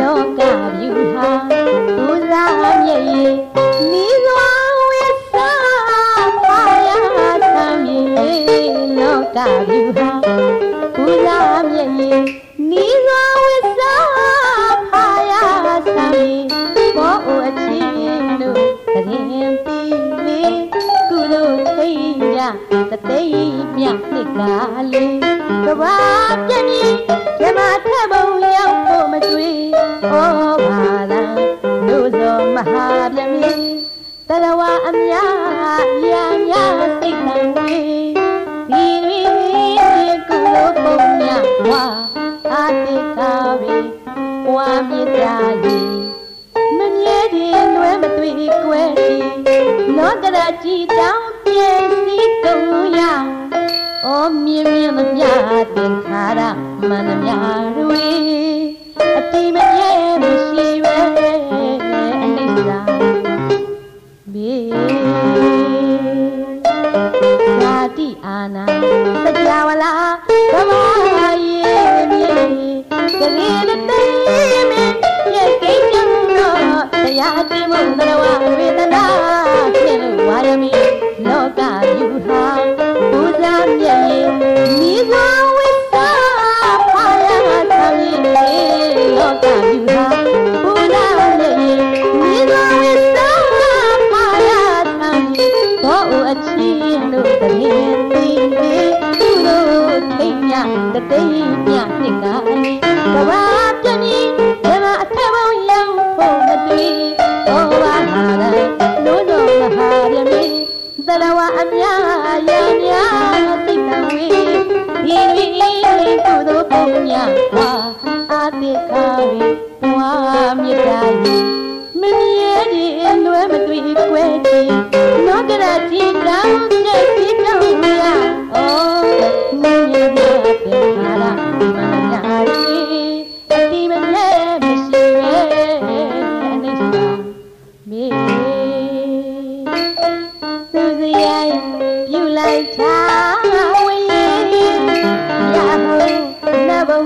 လောကဗျူဟာပူဇာမျက်ရည် အတိတ်ကပဲဝါမြစ်တာကြီးမမြဲတယ်လွဲမသွေကွဲတယ်လောကရာကြီးတောင်ပြည့်စည်ကုန်ရအောမြင်မြင်မပြတဲ့ခါရမနများရွေအတိ လောကယူဟာပူဇာမြတ်ရင်မိဇာဝိသာဖာရဟာသလေးလောကယူဟာပူဇာမြတ်ရင်မိဇာဝိသာဖာရဟာသလေးဘောအချင်းတို့တည်းတည်းသူတို့သိညာတသိညာနှစ်ကဘဝ ညာပါအတိခါရီဝါမြတ်တိုင်းမမြဲတဲ့လွဲမတွေ့ခွဲချင်နောက်ကရတိတောင်းတဲ့ပြတောင်းညာအော်မင်းရဲ့ပြတဲ့ခါလာမလာရီဒီမလဲမရှိရဲ့အနေစာမေသူစရိုက်ပြူလိုက်တာ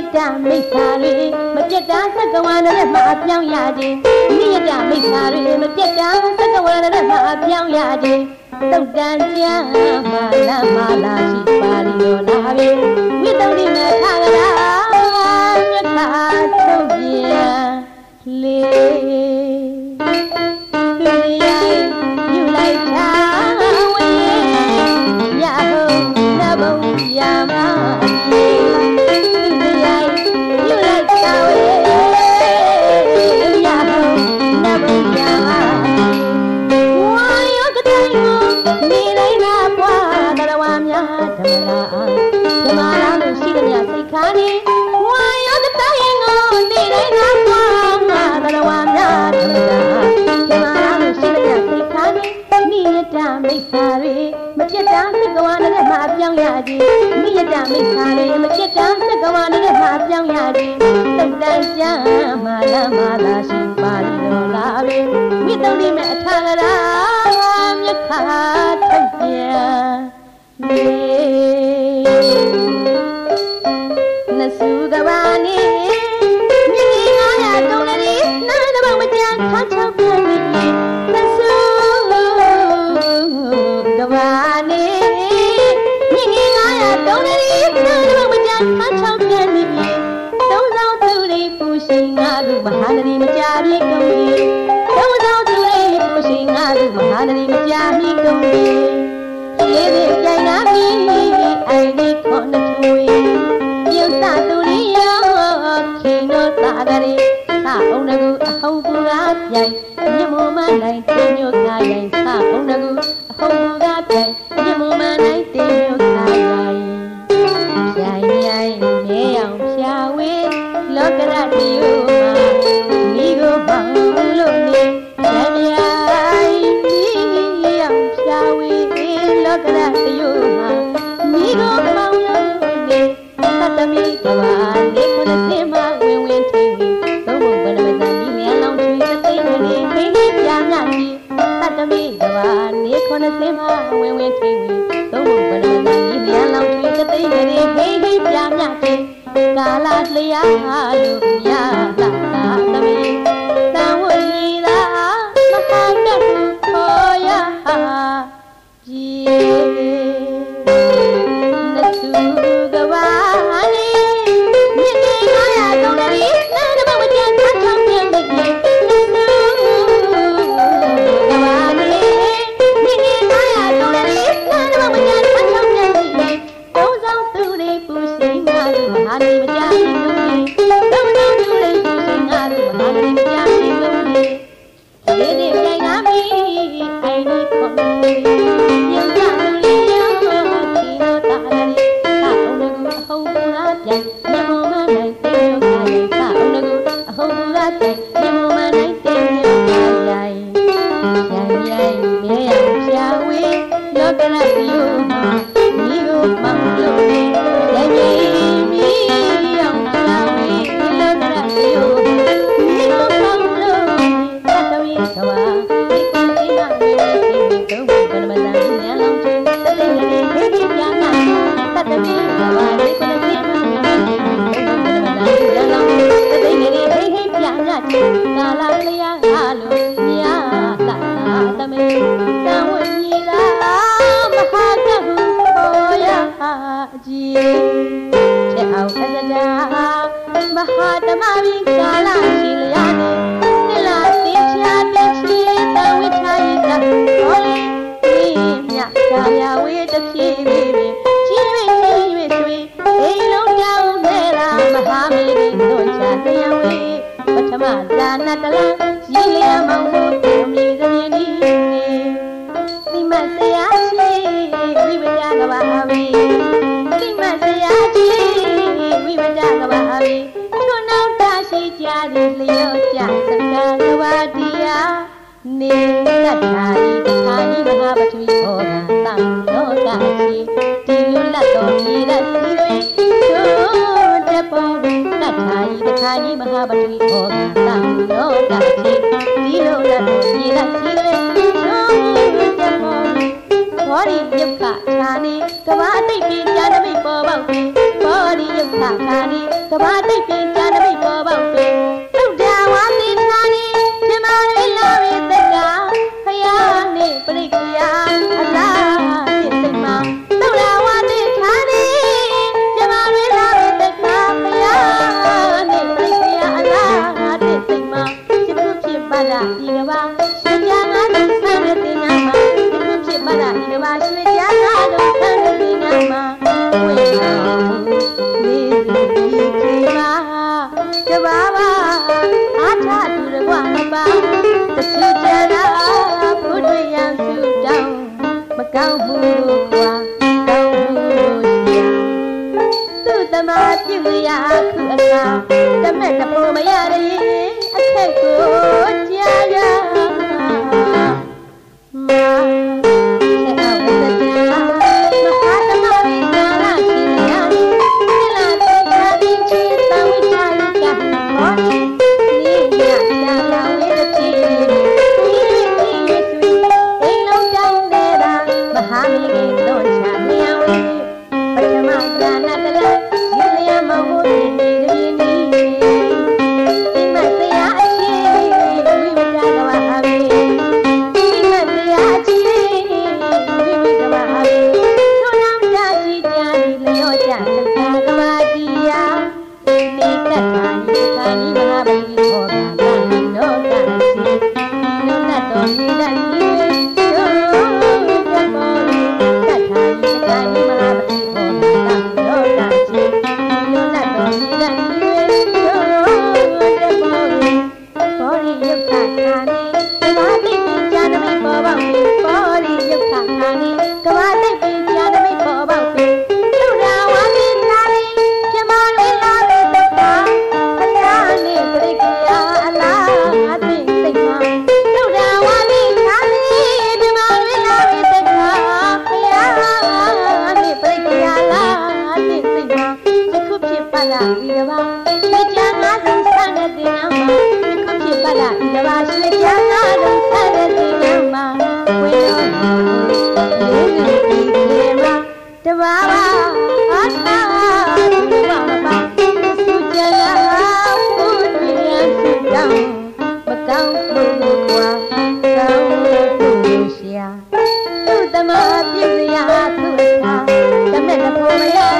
တ္တမိစ္ဆာတွေမပြတ်တာသက္ကဝါနဲ့မှအပြောင်းရခြင်းနိယတ္တမိစ္ဆာတွေမပြတ်တာသက္ကဝါနဲ့မှအပြောင်းရခြင်းတုတ်တန်ချမ်းမာလာမာလာရှိပါရီယောလာဘီ မဖြစ်တာသက္ကဝါနဲ့မပြောင်းရသည်မိရတမိခါလေးမဖြစ်တာသက္ကဝါနဲ့မပြောင်းရသည်သုတ်တန်ချမ်းမာလမာသာရှိပါလိတော်လာပဲမိတုံဒီမဲ့အထာကရာမြခါထုတ်ပြန် ဟာတရီမပြာမိကုန်ပြီလေးလေးကြိုင်နာပြီအိုင်ဒီခွန်ထွေမြုပ်သာသူရီရောခင်တော့သာကလေးသာအောင်တကူအဟုတ်ကူကပြိုင်မြမမနိုင်တင်ညို့သာရင်သာအောင်တကူအဟုတ်ကူကပြိုင်မြမမနိုင်တင်ညို့သာရင်ပြိုင်ပြိုင်မဲအောင်ဖြာဝေလောကရတယူ ကြီးသတ္တမိကဘာနေခရစင်မဝင်ဝင်ထိန်ဝင်သုံးဖို့ဘယ်နှမတန်ဒီလျံလောင်းချွေသသိန်းနေခိနေပြမြကြီးကာလလျာလို့မြလာသာသမီ လောကရ သာယဝေတဖြည်းဖြည်းပင်ကြီး၍ကြီး၍ဆွေအိမ်လုံးကြောင်းနေတာမဟာမေရိသွန်ချတရားဝေပထမဇာနတလံရည်လျာမောင်ကိုပြုမိသမြင်ဒီဒီမဆရာရှိဝိဝကြကဘာဝေဒီမဆရာရှိဝိဝကြကဘာဝေထွန်းနောက်တရှိကြသည်လျော့ကြစကံကဘာတရားနေတတ်တာဤတခါဤမဟာပထဝီဟောတာ တံလောကရှိဒီလွတ်လပ်တော်မြေရစီတွင်သို့တပေါ်တတ်တာဤတခါဤမဟာပထဝီဟောတာတံလောကရှိဒီလွတ်လပ်တော်မြေရစီတွင်သို့တပေါ်ဘောရီယုတ်ခဌာနေကဘာအတိတ်ပင်ဉာဏမိတ်ပေါ်ပေါက်ပင်ဘောရီယုတ်ခဌာနေကဘာအတိတ်ပင် ကဘာဘာအာထသူရကွာမပါတစီကြရာဘုဒ္ဓယံစုတောင်းမကောင်းဘူးကွာကောင်းဘူးရှင်သူတမပြုရာခုအခါတမက်တဖို့မရရင်အခက်ကိုကြားရ Tama, Tibia, Tuna, the Metapolia.